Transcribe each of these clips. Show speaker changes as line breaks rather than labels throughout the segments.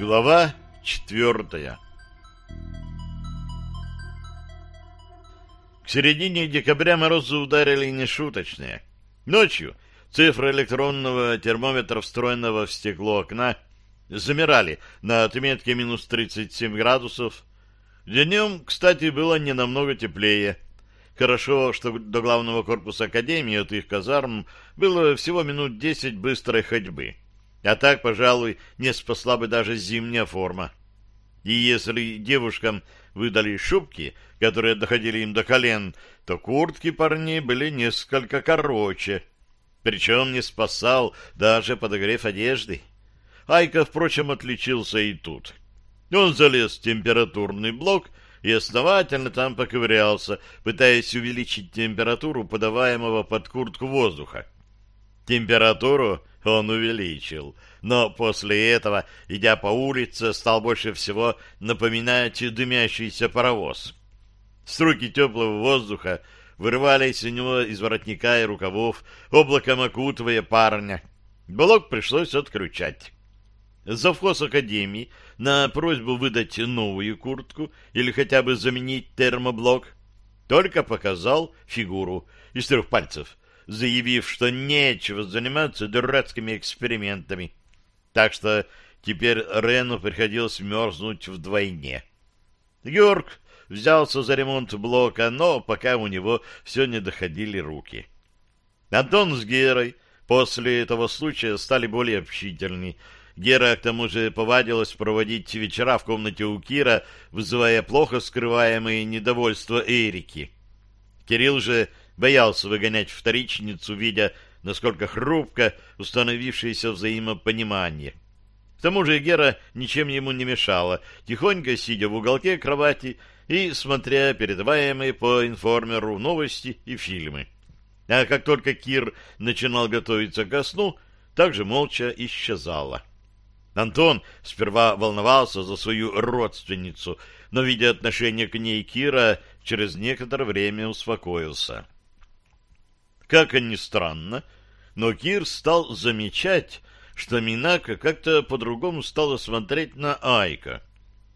Глава четвертая К середине декабря морозы ударили нешуточные. Ночью цифры электронного термометра, встроенного в стекло окна, замирали на отметке минус 37 градусов. Днем, кстати, было не намного теплее. Хорошо, что до главного корпуса Академии от их казарм было всего минут 10 быстрой ходьбы. А так, пожалуй, не спасла бы даже зимняя форма. И если девушкам выдали шубки, которые доходили им до колен, то куртки парней были несколько короче. Причем не спасал даже подогрев одежды. Айка, впрочем, отличился и тут. Он залез в температурный блок и основательно там поковырялся, пытаясь увеличить температуру подаваемого под куртку воздуха. Температуру он увеличил, но после этого, идя по улице, стал больше всего напоминать дымящийся паровоз. Струки теплого воздуха вырывались у него из воротника и рукавов, облаком окутывая парня. Блок пришлось отключать. Завхоз Академии на просьбу выдать новую куртку или хотя бы заменить термоблок только показал фигуру из трех пальцев, заявив, что нечего заниматься дурацкими экспериментами. Так что теперь Рену приходилось мерзнуть вдвойне. Георг взялся за ремонт блока, но пока у него все не доходили руки. Антон с Герой после этого случая стали более общительны. Гера, к тому же, повадилась проводить вечера в комнате у Кира, вызывая плохо скрываемые недовольства Эрики. Кирилл же боялся выгонять вторичницу, видя, насколько хрупко установившееся взаимопонимание. К тому же Гера ничем ему не мешала, тихонько сидя в уголке кровати и смотря передаваемые по информеру новости и фильмы. А как только Кир начинал готовиться ко сну, также молча исчезала. Антон сперва волновался за свою родственницу, но, видя отношение к ней Кира, через некоторое время успокоился. Как ни странно, но Кир стал замечать, что Минака как-то по-другому стала смотреть на Айка.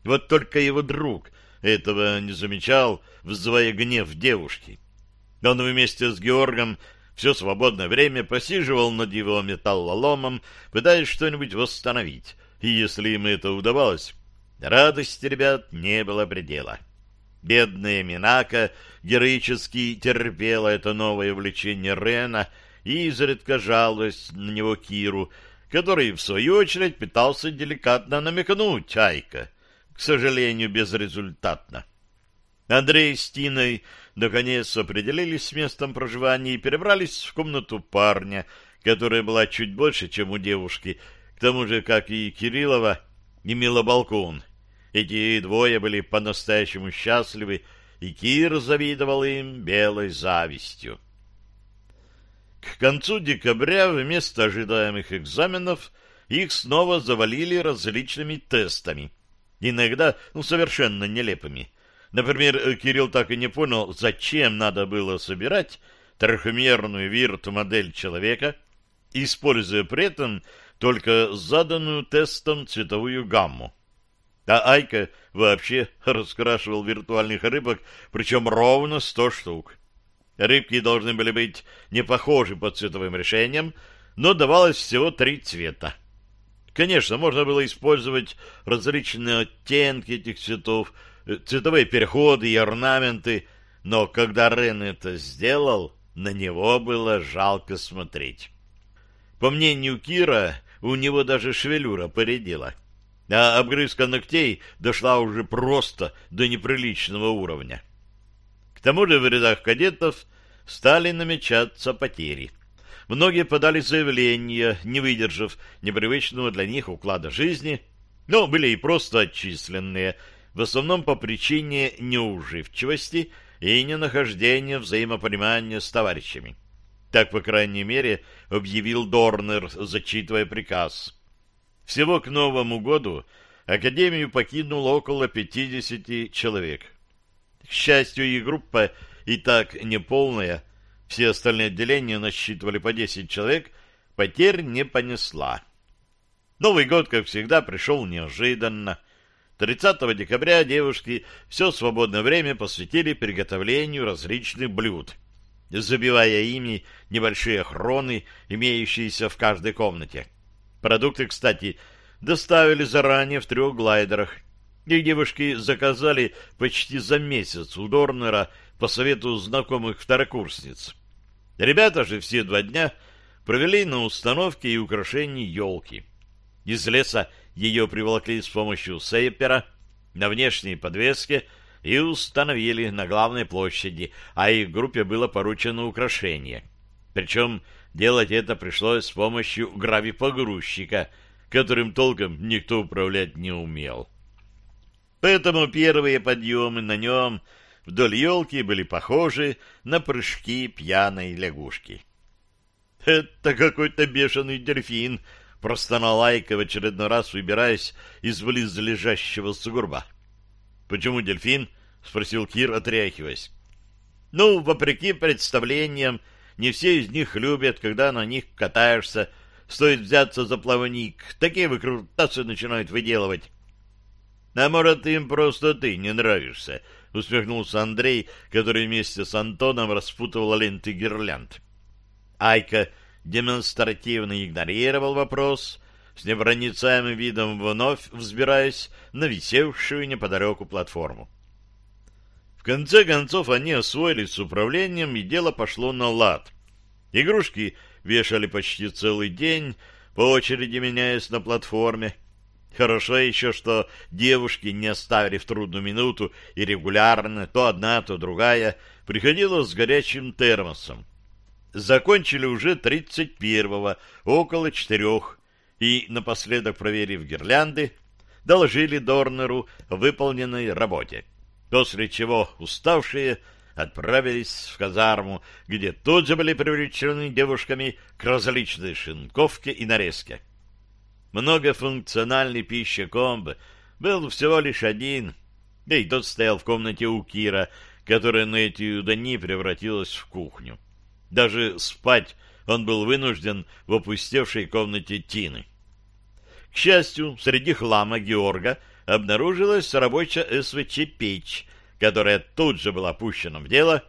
Вот только его друг этого не замечал, вызывая гнев девушки. Он вместе с Георгом все свободное время посиживал над его металлоломом, пытаясь что-нибудь восстановить, и если им это удавалось, радости ребят не было предела. Бедная Минака героически терпела это новое влечение Рена и изредка жаловалась на него Киру, который, в свою очередь, пытался деликатно намекнуть Айка, к сожалению, безрезультатно. Андрей с Тиной наконец определились с местом проживания и перебрались в комнату парня, которая была чуть больше, чем у девушки, к тому же, как и Кириллова, имела балкон — эти двое были по-настоящему счастливы, и Кир завидовал им белой завистью. К концу декабря вместо ожидаемых экзаменов их снова завалили различными тестами, иногда ну, совершенно нелепыми. Например, Кирилл так и не понял, зачем надо было собирать трехмерную вирт-модель человека, используя при этом только заданную тестом цветовую гамму. А Айка вообще раскрашивал виртуальных рыбок, причем ровно сто штук. Рыбки должны были быть не похожи по цветовым решениям, но давалось всего три цвета. Конечно, можно было использовать различные оттенки этих цветов, э, цветовые переходы и орнаменты, но когда Рен это сделал, на него было жалко смотреть. По мнению Кира, у него даже шевелюра поредела а обгрызка ногтей дошла уже просто до неприличного уровня. К тому же в рядах кадетов стали намечаться потери. Многие подали заявления, не выдержав непривычного для них уклада жизни, но были и просто отчисленные, в основном по причине неуживчивости и ненахождения взаимопонимания с товарищами. Так, по крайней мере, объявил Дорнер, зачитывая приказ. Всего к Новому году Академию покинуло около 50 человек. К счастью, их группа и так неполная, все остальные отделения насчитывали по 10 человек, потерь не понесла. Новый год, как всегда, пришел неожиданно. 30 декабря девушки все свободное время посвятили приготовлению различных блюд, забивая ими небольшие хроны, имеющиеся в каждой комнате. Продукты, кстати, доставили заранее в трех глайдерах. Их девушки заказали почти за месяц у Дорнера по совету знакомых второкурсниц. Ребята же все два дня провели на установке и украшении елки. Из леса ее приволокли с помощью сейпера на внешней подвеске и установили на главной площади, а их группе было поручено украшение. Причем делать это пришлось с помощью гравипогрузчика, которым толком никто управлять не умел. Поэтому первые подъемы на нем вдоль елки были похожи на прыжки пьяной лягушки. «Это какой-то бешеный дельфин!» простонал Айка в очередной раз, выбираясь из близлежащего сугурба. — Почему дельфин? — спросил Кир, отряхиваясь. — Ну, вопреки представлениям, не все из них любят, когда на них катаешься. Стоит взяться за плавник, такие выкрутасы начинают выделывать. — А может, им просто ты не нравишься? — усмехнулся Андрей, который вместе с Антоном распутывал ленты гирлянд. Айка демонстративно игнорировал вопрос, с непроницаемым видом вновь взбираясь на висевшую неподалеку платформу. Конце концов они освоились с управлением, и дело пошло на лад. Игрушки вешали почти целый день, по очереди меняясь на платформе. Хорошо еще, что девушки не оставили в трудную минуту и регулярно, то одна, то другая, приходила с горячим термосом закончили уже 31-го, около четырех, и, напоследок проверив гирлянды, доложили Дорнеру о выполненной работе, после чего уставшие отправились в казарму, где тут же были привлечены девушками к различной шинковке и нарезке. Многофункциональный пищекомб был всего лишь один, да и тот стоял в комнате у Кира, которая на эти дни превратилась в кухню. Даже спать он был вынужден в опустевшей комнате Тины. К счастью, среди хлама Георга обнаружилась рабочая СВЧ-печь, которая тут же была пущена в дело,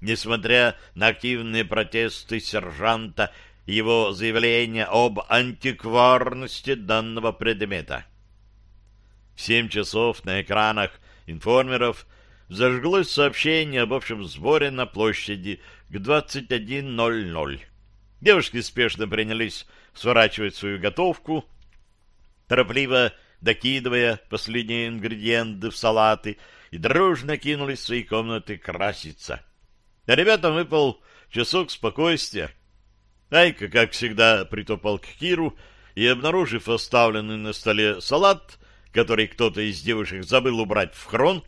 несмотря на активные протесты сержанта и его заявление об антикварности данного предмета. В семь часов на экранах информеров зажглось сообщение об общем сборе на площади к 21.00. Девушки спешно принялись сворачивать свою готовку, торопливо докидывая последние ингредиенты в салаты, и дружно кинулись в свои комнаты краситься. А ребятам выпал часок спокойствия. Айка, как всегда, притопал к Киру и, обнаружив оставленный на столе салат, который кто-то из девушек забыл убрать в хрон,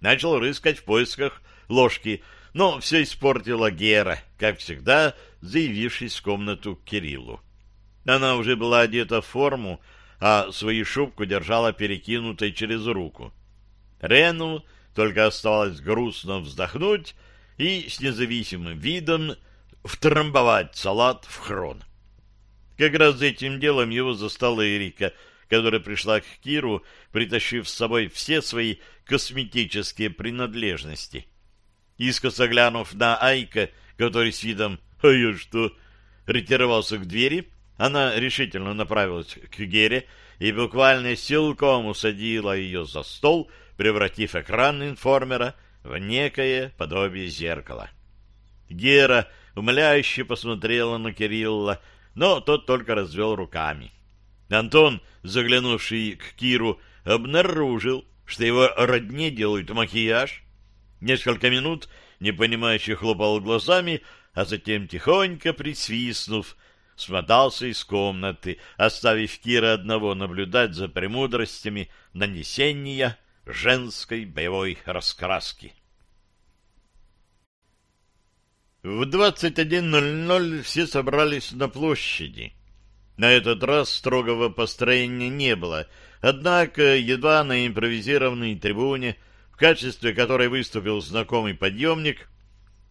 начал рыскать в поисках ложки но все испортила Гера, как всегда, заявившись в комнату к Кириллу. Она уже была одета в форму, а свою шубку держала перекинутой через руку. Рену только оставалось грустно вздохнуть и с независимым видом втрамбовать салат в хрон. Как раз за этим делом его застала Эрика, которая пришла к Киру, притащив с собой все свои косметические принадлежности — Искоса глянув на Айка, который с видом «А я что?» ретировался к двери, она решительно направилась к Гере и буквально силком усадила ее за стол, превратив экран информера в некое подобие зеркала. Гера умоляюще посмотрела на Кирилла, но тот только развел руками. Антон, заглянувший к Киру, обнаружил, что его родне делают макияж, Несколько минут непонимающе хлопал глазами, а затем, тихонько присвистнув, смотался из комнаты, оставив Кира одного наблюдать за премудростями нанесения женской боевой раскраски. В 21.00 все собрались на площади. На этот раз строгого построения не было, однако едва на импровизированной трибуне в качестве которой выступил знакомый подъемник,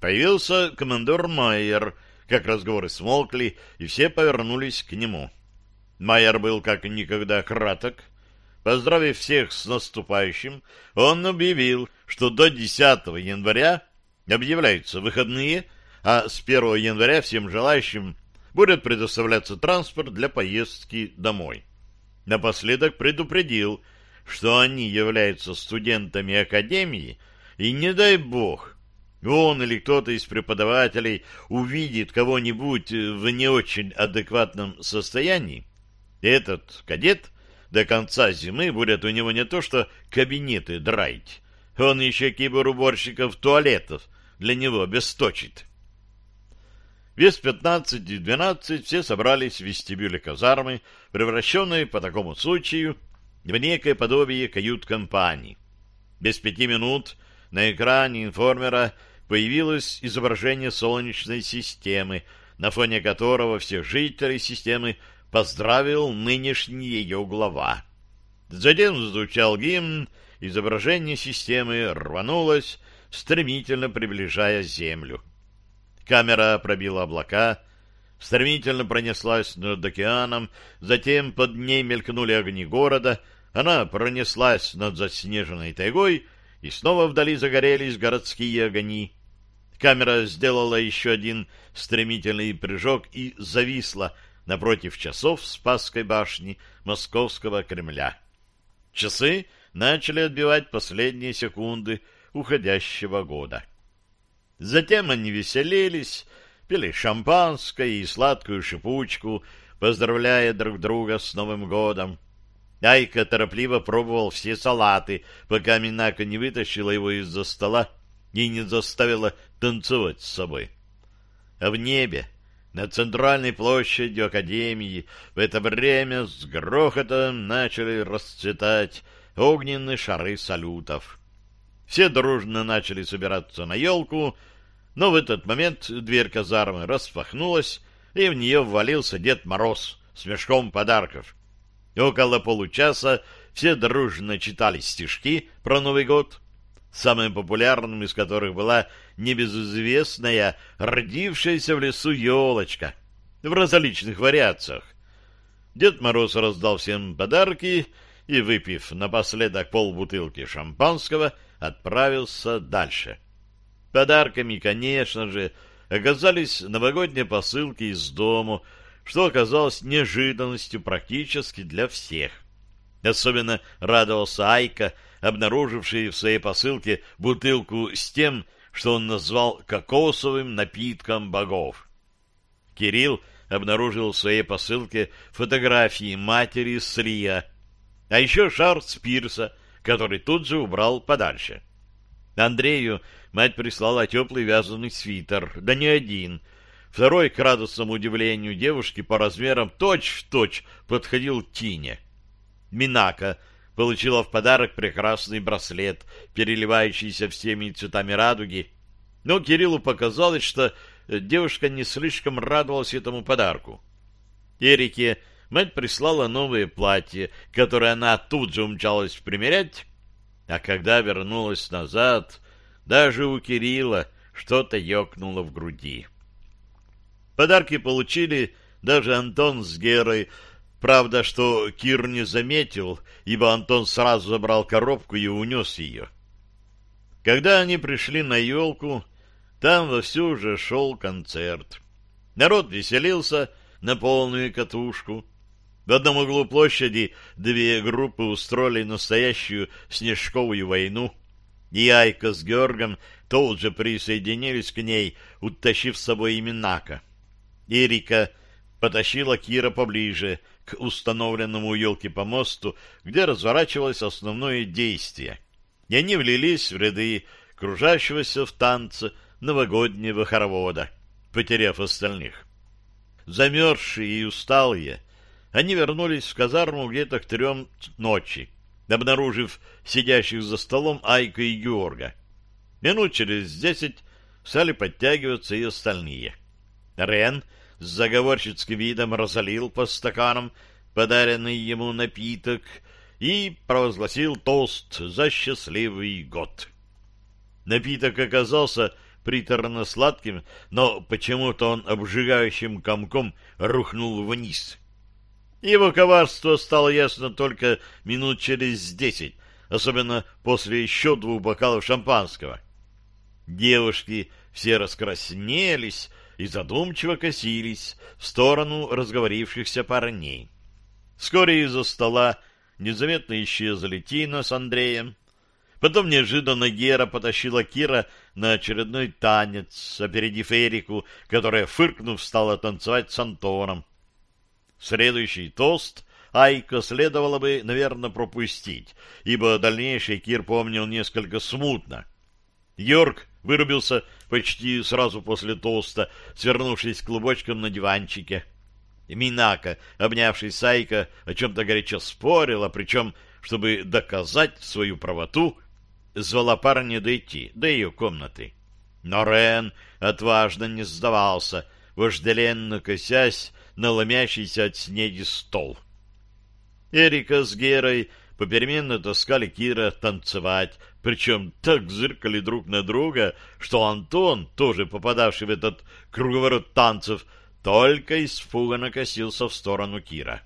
появился командор Майер, как разговоры смолкли, и все повернулись к нему. Майер был как никогда краток. Поздравив всех с наступающим, он объявил, что до 10 января объявляются выходные, а с 1 января всем желающим будет предоставляться транспорт для поездки домой. Напоследок предупредил, что они являются студентами академии, и не дай бог, он или кто-то из преподавателей увидит кого-нибудь в не очень адекватном состоянии, этот кадет до конца зимы будет у него не то что кабинеты драить, он еще киберуборщиков туалетов для него обесточит. Без пятнадцать и двенадцать все собрались в вестибюле казармы, превращенной по такому случаю в некое подобие кают-компании. Без пяти минут на экране информера появилось изображение Солнечной системы, на фоне которого всех жителей системы поздравил нынешний ее глава. Затем звучал гимн, изображение системы рванулось, стремительно приближая Землю. Камера пробила облака, стремительно пронеслась над океаном, затем под ней мелькнули огни города, она пронеслась над заснеженной тайгой, и снова вдали загорелись городские огни. Камера сделала еще один стремительный прыжок и зависла напротив часов Спасской башни Московского Кремля. Часы начали отбивать последние секунды уходящего года. Затем они веселились, пили шампанское и сладкую шипучку, поздравляя друг друга с Новым годом. Айка торопливо пробовал все салаты, пока Минака не вытащила его из-за стола и не заставила танцевать с собой. А в небе, на центральной площади Академии, в это время с грохотом начали расцветать огненные шары салютов. Все дружно начали собираться на елку, но в этот момент дверь казармы распахнулась, и в нее ввалился Дед Мороз с мешком подарков. Около получаса все дружно читали стишки про Новый год, самым популярным из которых была небезызвестная родившаяся в лесу елочка в различных вариациях. Дед Мороз раздал всем подарки и, выпив напоследок полбутылки шампанского, отправился дальше. Подарками, конечно же, оказались новогодние посылки из дому, что оказалось неожиданностью практически для всех. Особенно радовался Айка, обнаруживший в своей посылке бутылку с тем, что он назвал кокосовым напитком богов. Кирилл обнаружил в своей посылке фотографии матери Срия, а еще шар Спирса, который тут же убрал подальше. Андрею мать прислала теплый вязаный свитер, да не один. Второй, к радостному удивлению девушки, по размерам точь-в-точь -точь подходил Тине. Минака получила в подарок прекрасный браслет, переливающийся всеми цветами радуги, но Кириллу показалось, что девушка не слишком радовалась этому подарку. Эрике мать прислала новое платье, которое она тут же умчалась примерять, а когда вернулась назад, даже у Кирилла что-то ёкнуло в груди. Подарки получили даже Антон с Герой, правда, что Кир не заметил, ибо Антон сразу забрал коробку и унес ее. Когда они пришли на елку, там вовсю уже шел концерт. Народ веселился на полную катушку. В одном углу площади две группы устроили настоящую снежковую войну, и Айка с Георгом тут же присоединились к ней, утащив с собой именака. Эрика потащила Кира поближе к установленному у елки помосту, где разворачивалось основное действие, и они влились в ряды кружащегося в танце новогоднего хоровода, потеряв остальных. Замерзшие и усталые, они вернулись в казарму где-то к трем ночи, обнаружив сидящих за столом Айка и Георга. Минут через десять стали подтягиваться и остальные. Рен с заговорщицким видом разолил по стаканам подаренный ему напиток и провозгласил тост за счастливый год. Напиток оказался приторно-сладким, но почему-то он обжигающим комком рухнул вниз. Его коварство стало ясно только минут через десять, особенно после еще двух бокалов шампанского. Девушки все раскраснелись и задумчиво косились в сторону разговорившихся парней. Вскоре из-за стола незаметно исчезли Тина с Андреем. Потом неожиданно Гера потащила Кира на очередной танец, опередив Эрику, которая, фыркнув, стала танцевать с Антоном. Следующий тост Айка следовало бы, наверное, пропустить, ибо дальнейший Кир помнил несколько смутно. Йорк вырубился почти сразу после тоста, свернувшись клубочком на диванчике. Минака, обнявшись с Айка, о чем-то горячо спорила, причем, чтобы доказать свою правоту, звала парня дойти до ее комнаты. Но Рен отважно не сдавался, вожделенно косясь на ломящийся от снеди стол. Эрика с Герой попеременно таскали Кира танцевать, причем так зыркали друг на друга, что Антон, тоже попадавший в этот круговорот танцев, только испуганно косился в сторону Кира.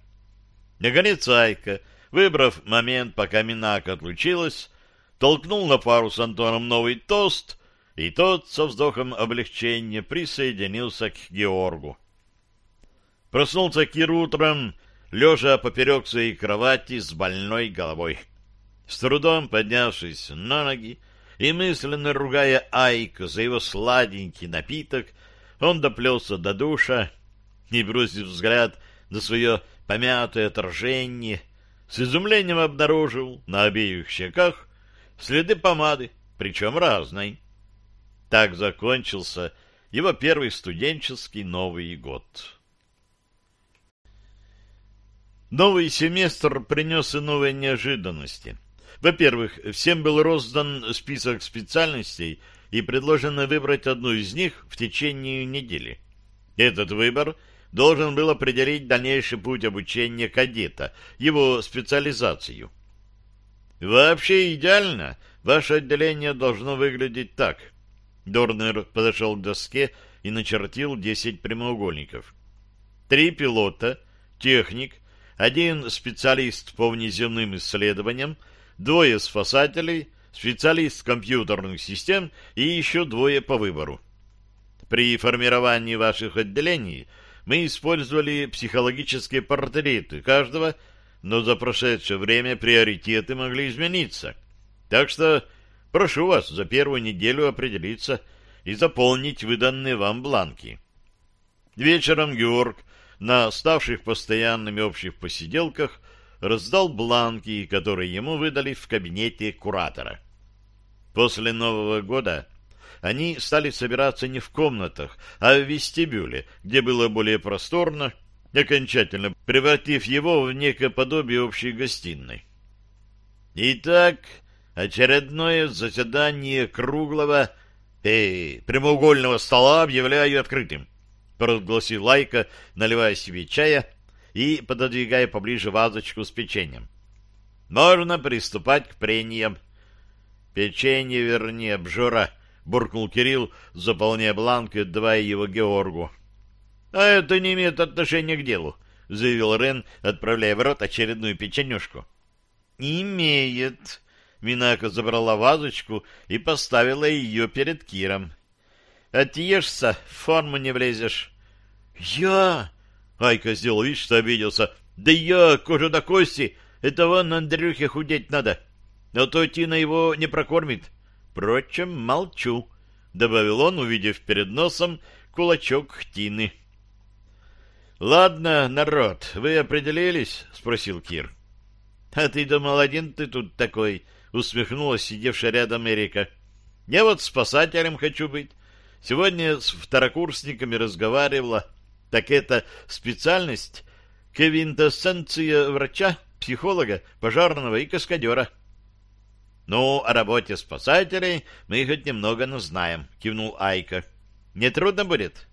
Наконец Айка, выбрав момент, пока Минака отлучилась, толкнул на пару с Антоном новый тост, и тот со вздохом облегчения присоединился к Георгу. Проснулся Кир утром, лежа поперек своей кровати с больной головой. С трудом поднявшись на ноги и мысленно ругая Айка за его сладенький напиток, он доплелся до душа и, бросив взгляд на свое помятое отражение, с изумлением обнаружил на обеих щеках следы помады, причем разной. Так закончился его первый студенческий Новый год. Новый семестр принес и новые неожиданности. Во-первых, всем был роздан список специальностей и предложено выбрать одну из них в течение недели. Этот выбор должен был определить дальнейший путь обучения кадета, его специализацию. Вообще идеально ваше отделение должно выглядеть так. Дорнер подошел к доске и начертил 10 прямоугольников. Три пилота, техник, один специалист по внеземным исследованиям, двое спасателей, специалист компьютерных систем и еще двое по выбору. При формировании ваших отделений мы использовали психологические портреты каждого, но за прошедшее время приоритеты могли измениться. Так что прошу вас за первую неделю определиться и заполнить выданные вам бланки. Вечером Георг на ставших постоянными общих посиделках раздал бланки, которые ему выдали в кабинете куратора. После Нового года они стали собираться не в комнатах, а в вестибюле, где было более просторно, окончательно превратив его в некое подобие общей гостиной. Итак, очередное заседание круглого э, прямоугольного стола объявляю открытым провозгласил Лайка, наливая себе чая и пододвигая поближе вазочку с печеньем. «Можно приступать к прениям». «Печенье верни, обжора», — буркнул Кирилл, заполняя бланк и отдавая его Георгу. «А это не имеет отношения к делу», — заявил Рен, отправляя в рот очередную печенюшку. «Имеет». Минака забрала вазочку и поставила ее перед Киром. «Отъешься, в форму не влезешь». «Я?» — Айка сделал вид, что обиделся. «Да я, кожа до кости, это вон Андрюхе худеть надо, а то Тина его не прокормит. Впрочем, молчу», — добавил он, увидев перед носом кулачок Тины. «Ладно, народ, вы определились?» — спросил Кир. «А ты думал, один ты тут такой?» — усмехнулась сидевшая рядом Эрика. «Я вот спасателем хочу быть. Сегодня с второкурсниками разговаривала». Так это специальность квинтэссенция врача, психолога, пожарного и каскадера. — Ну, о работе спасателей мы хоть немного, но знаем, — кивнул Айка. — Не трудно будет?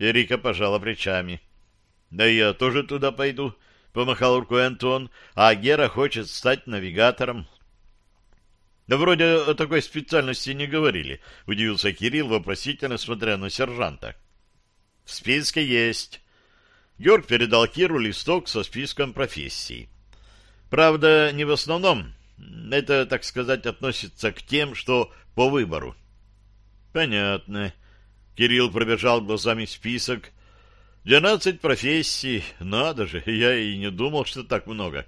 Эрика пожала плечами. — Да я тоже туда пойду, — помахал рукой Антон, а Гера хочет стать навигатором. — Да вроде о такой специальности не говорили, — удивился Кирилл, вопросительно смотря на сержанта. — в списке есть. Георг передал Киру листок со списком профессий. Правда, не в основном. Это, так сказать, относится к тем, что по выбору. Понятно. Кирилл пробежал глазами список. Двенадцать профессий. Надо же, я и не думал, что так много.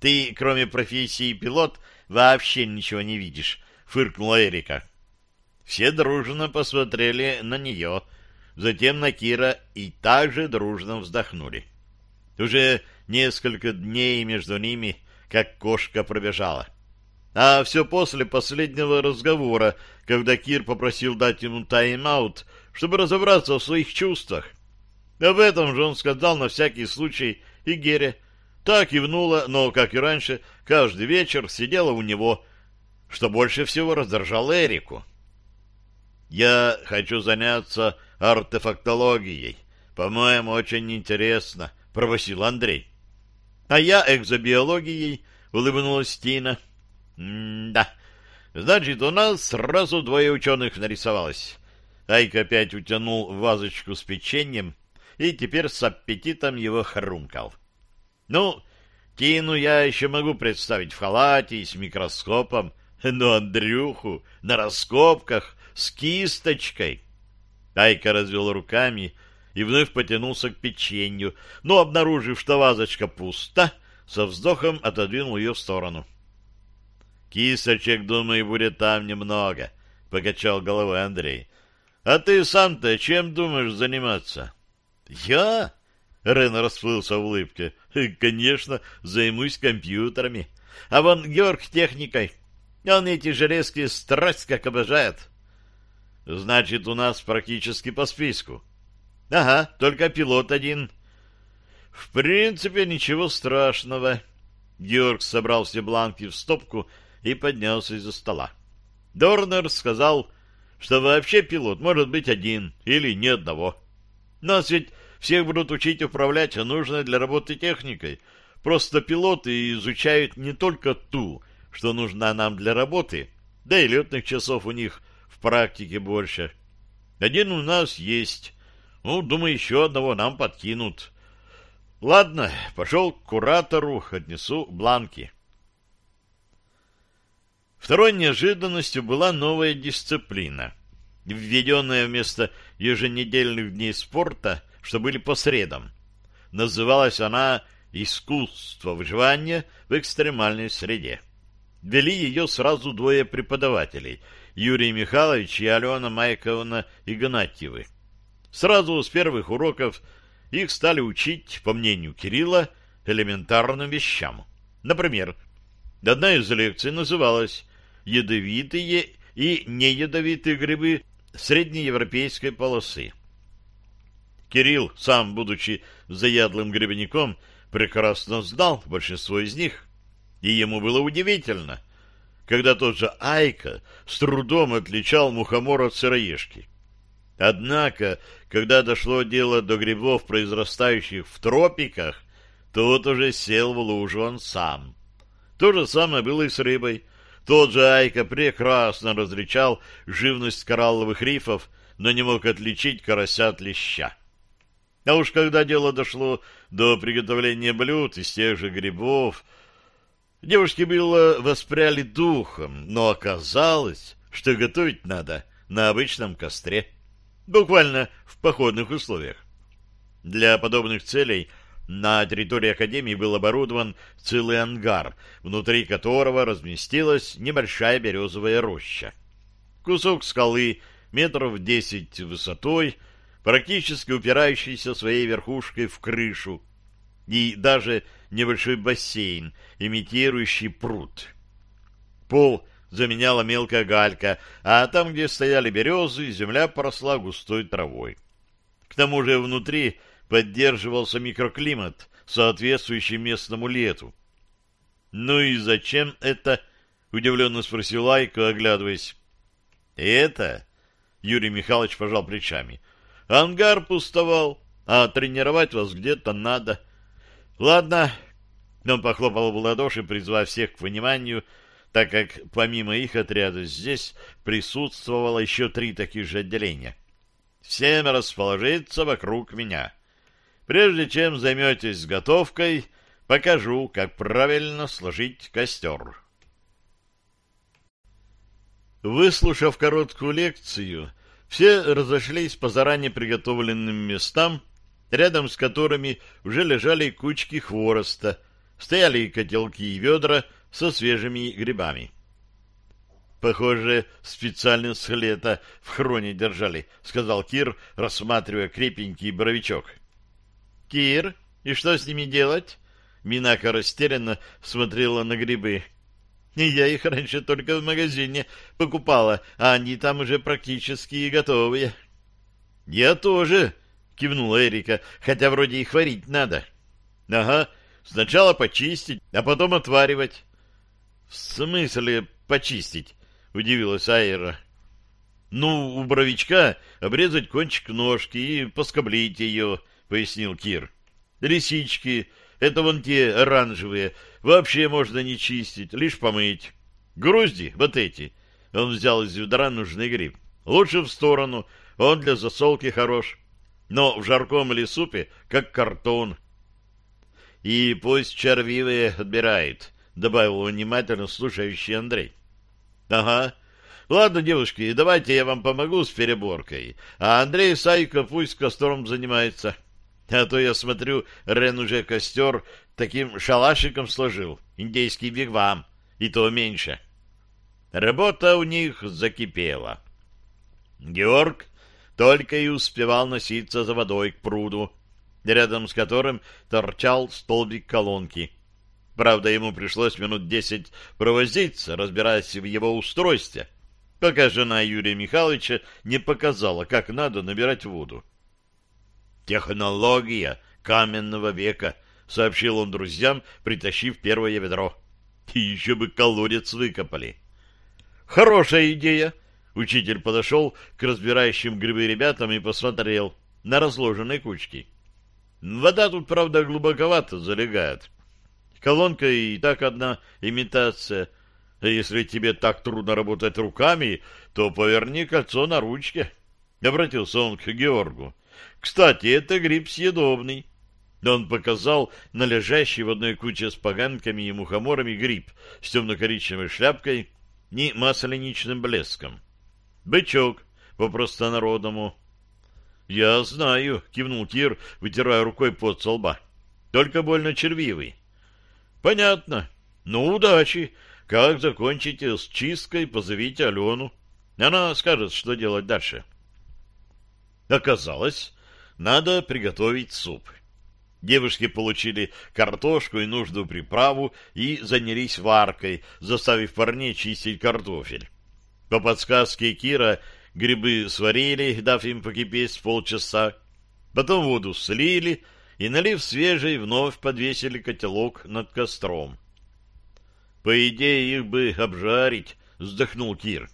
Ты, кроме профессии пилот, вообще ничего не видишь, фыркнула Эрика. Все дружно посмотрели на нее, затем на Кира и также дружно вздохнули. Уже несколько дней между ними, как кошка пробежала. А все после последнего разговора, когда Кир попросил дать ему тайм-аут, чтобы разобраться в своих чувствах. Об этом же он сказал на всякий случай и Гере. Так кивнула, но, как и раньше, каждый вечер сидела у него, что больше всего раздражало Эрику. «Я хочу заняться артефактологией. По-моему, очень интересно», — пробасил Андрей. «А я экзобиологией», — улыбнулась Тина. «М-да. Значит, у нас сразу двое ученых нарисовалось». Айка опять утянул вазочку с печеньем и теперь с аппетитом его хрумкал. «Ну, Тину я еще могу представить в халате и с микроскопом, но Андрюху на раскопках с кисточкой. Айка развел руками и вновь потянулся к печенью, но, обнаружив, что вазочка пуста, со вздохом отодвинул ее в сторону. «Кисточек, думаю, будет там немного», — покачал головой Андрей. «А ты сам-то чем думаешь заниматься?» «Я?» — Рен расплылся в улыбке. «Конечно, займусь компьютерами. А вон Георг техникой. Он эти железки страсть как обожает». Значит, у нас практически по списку. Ага, только пилот один. В принципе, ничего страшного. Георг собрал все бланки в стопку и поднялся из-за стола. Дорнер сказал, что вообще пилот может быть один или ни одного. Нас ведь всех будут учить управлять нужной для работы техникой. Просто пилоты изучают не только ту, что нужна нам для работы, да и летных часов у них в практике больше. Один у нас есть. Ну, думаю, еще одного нам подкинут. Ладно, пошел к куратору, отнесу бланки. Второй неожиданностью была новая дисциплина, введенная вместо еженедельных дней спорта, что были по средам. Называлась она «Искусство выживания в экстремальной среде». Вели ее сразу двое преподавателей — Юрий Михайлович и Алена Майковна Игнатьевы. Сразу с первых уроков их стали учить, по мнению Кирилла, элементарным вещам. Например, одна из лекций называлась «Ядовитые и неядовитые грибы среднеевропейской полосы». Кирилл, сам будучи заядлым грибником, прекрасно знал большинство из них, и ему было удивительно, когда тот же Айка с трудом отличал мухомор от сыроежки. Однако, когда дошло дело до грибов, произрастающих в тропиках, тот уже сел в лужу он сам. То же самое было и с рыбой. Тот же Айка прекрасно различал живность коралловых рифов, но не мог отличить карася от леща. А уж когда дело дошло до приготовления блюд из тех же грибов, Девушки было воспряли духом, но оказалось, что готовить надо на обычном костре, буквально в походных условиях. Для подобных целей на территории Академии был оборудован целый ангар, внутри которого разместилась небольшая березовая роща. Кусок скалы метров десять высотой, практически упирающийся своей верхушкой в крышу, и даже небольшой бассейн, имитирующий пруд. Пол заменяла мелкая галька, а там, где стояли березы, земля поросла густой травой. К тому же внутри поддерживался микроклимат, соответствующий местному лету. «Ну и зачем это?» — удивленно спросил Айко, оглядываясь. «Это?» — Юрий Михайлович пожал плечами. «Ангар пустовал, а тренировать вас где-то надо. Ладно. Он похлопал в ладоши, призвав всех к вниманию, так как помимо их отряда здесь присутствовало еще три таких же отделения. Всем расположиться вокруг меня. Прежде чем займетесь готовкой, покажу, как правильно сложить костер. Выслушав короткую лекцию, все разошлись по заранее приготовленным местам, рядом с которыми уже лежали кучки хвороста, стояли котелки и ведра со свежими грибами. Похоже, специально с лета в хроне держали, — сказал Кир, рассматривая крепенький боровичок. — Кир, и что с ними делать? Минака растерянно смотрела на грибы. — Я их раньше только в магазине покупала, а они там уже практически готовые. — Я тоже, — кивнула Эрика, — хотя вроде их варить надо. — Ага, сначала почистить, а потом отваривать. — В смысле почистить? удивилась Айра. Ну, у бровичка обрезать кончик ножки и поскоблить ее, пояснил Кир. Лисички, это вон те оранжевые, вообще можно не чистить, лишь помыть. Грузди, вот эти. Он взял из ведра нужный гриб. Лучше в сторону, он для засолки хорош. Но в жарком или супе, как картон. И пусть червивые отбирает, добавил внимательно слушающий Андрей. — Ага. Ладно, девушки, давайте я вам помогу с переборкой, а Андрей Сайко пусть костром занимается. А то я смотрю, Рен уже костер таким шалашиком сложил, индейский вигвам, и то меньше. Работа у них закипела. Георг только и успевал носиться за водой к пруду, рядом с которым торчал столбик колонки — Правда, ему пришлось минут десять провозиться, разбираясь в его устройстве, пока жена Юрия Михайловича не показала, как надо набирать воду. «Технология каменного века», — сообщил он друзьям, притащив первое ведро. «И еще бы колодец выкопали». «Хорошая идея!» Учитель подошел к разбирающим грибы ребятам и посмотрел на разложенные кучки. «Вода тут, правда, глубоковато залегает». Колонка и так одна имитация. А если тебе так трудно работать руками, то поверни кольцо на ручке. Обратился он к Георгу. Кстати, это гриб съедобный. Он показал на лежащий в одной куче с поганками и мухоморами гриб с темно-коричневой шляпкой и масленичным блеском. Бычок, по-простонародному. — Я знаю, — кивнул Кир, вытирая рукой под со лба. — Только больно червивый. Понятно. Ну, удачи. Как закончите с чисткой, позовите Алену. Она скажет, что делать дальше. Оказалось, надо приготовить суп. Девушки получили картошку и нужную приправу и занялись варкой, заставив парней чистить картофель. По подсказке Кира грибы сварили, дав им покипеть полчаса, потом воду слили, и, налив свежий, вновь подвесили котелок над костром. «По идее, их бы обжарить», — вздохнул Кир.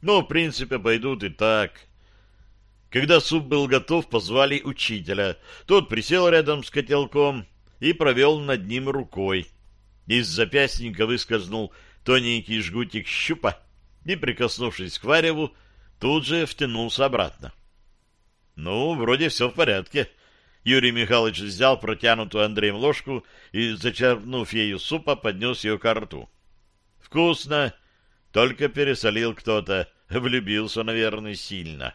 «Но, в принципе, пойдут и так». Когда суп был готов, позвали учителя. Тот присел рядом с котелком и провел над ним рукой. Из запястника выскользнул тоненький жгутик щупа и, прикоснувшись к вареву, тут же втянулся обратно. «Ну, вроде все в порядке», Юрий Михайлович взял протянутую Андреем ложку и, зачерпнув ею супа, поднес ее к рту. «Вкусно!» Только пересолил кто-то. Влюбился, наверное, сильно.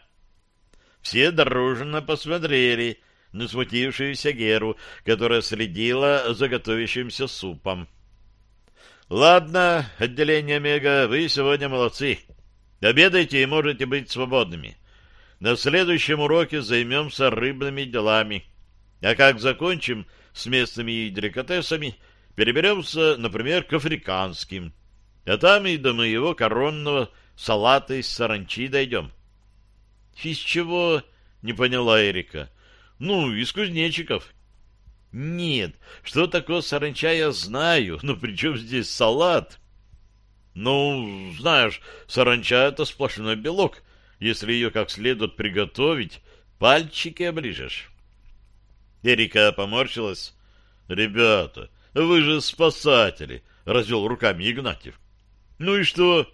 Все дружно посмотрели на смутившуюся Геру, которая следила за готовящимся супом. «Ладно, отделение Мега, вы сегодня молодцы. Обедайте и можете быть свободными. На следующем уроке займемся рыбными делами». А как закончим с местными деликатесами, переберемся, например, к африканским. А там и до моего коронного салата из саранчи дойдем. — Из чего? — не поняла Эрика. — Ну, из кузнечиков. — Нет, что такое саранча, я знаю, но при чем здесь салат? — Ну, знаешь, саранча — это сплошной белок. Если ее как следует приготовить, пальчики оближешь. Эрика поморщилась. «Ребята, вы же спасатели!» — развел руками Игнатьев. «Ну и что?»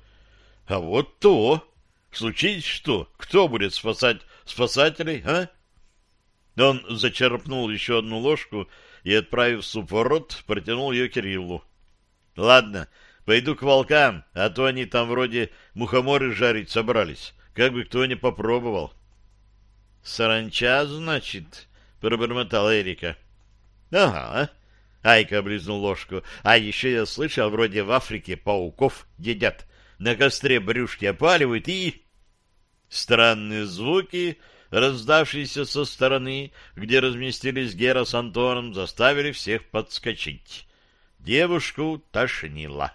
«А вот то! Случись что, кто будет спасать спасателей, а?» Он зачерпнул еще одну ложку и, отправив суп в рот, протянул ее Кириллу. — Ладно, пойду к волкам, а то они там вроде мухоморы жарить собрались. Как бы кто ни попробовал. — Саранча, значит, — пробормотал Эрика. — Ага. Айка облизнул ложку. А еще я слышал, вроде в Африке пауков едят. На костре брюшки опаливают и... Странные звуки раздавшиеся со стороны, где разместились Гера с Антоном, заставили всех подскочить. Девушку тошнило.